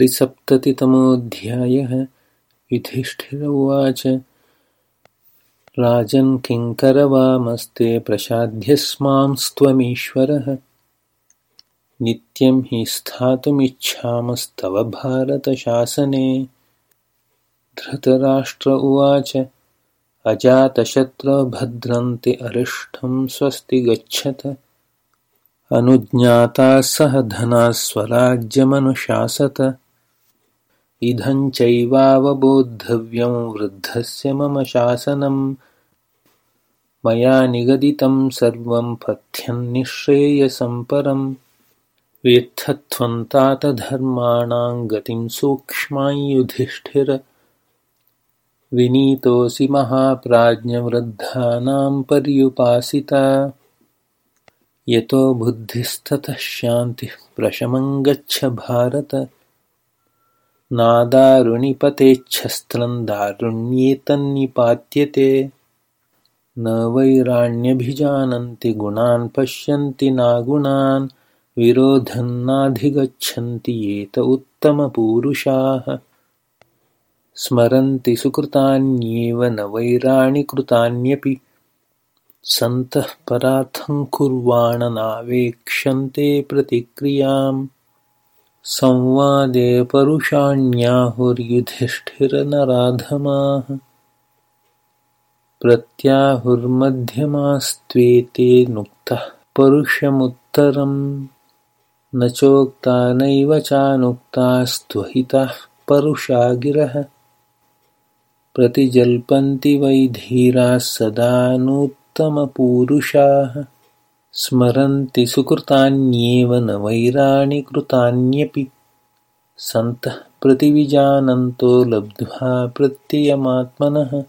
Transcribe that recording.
त्रिसप्ततितमोऽध्यायः। युधिष्ठिर उवाच राजन्किङ्करवामस्ते प्रसाध्यस्मांस्त्वमीश्वरः नित्यं हि स्थातुमिच्छामस्तव भारतशासने। धृतराष्ट्र उवाच अजातशत्रुभद्रन्ते अरिष्ठं स्वस्ति गच्छत। अनुज्ञाता सह धनाः स्वराज्यमनुशासत इदञ्चैवावबोद्धव्यं वृद्धस्य मम शासनं। मया निगदितं सर्वं पथ्यन्निःश्रेयसं परं व्यर्थत्वन्तातधर्माणां गतिं सूक्ष्मायुधिष्ठिर विनीतोऽसि महाप्राज्ञवृद्धानां पर्युपासिता। यतो बुद्धिस्ततः शान्तिः प्रशमं गच्छ भारत नादारुणिपतेच्छस्त्रं दारुण्येतन्निपात्यते न वैराण्यभिजानन्ति गुणान् पश्यन्ति नागुणान् विरोधन्नाधिगच्छन्ति येत उत्तमपूरुषाः। स्मरन्ति सुकृतान्येव न वैराणि कृतान्यपि सन्तः परार्थं कुर्वाण नावेक्षन्ते प्रतिक्रियाम् संवादे परुषाण्याहुर्युधिष्ठिरनराधमाः। प्रत्याहुर्मध्यमास्त्वेते नुक्तः परुषमुत्तरं न चोक्ता नैव चानुक्तास्त्वहितः परुषा गिरः प्रतिजल्पन्ति वै धीराः सदा नूत्तमपूरुषाः स्मरन्ति सुकृतान्येव न वैराणि कृतान्यपि। सन्तः प्रतिविजानन्तो लब्ध्वा प्रत्ययमात्मनः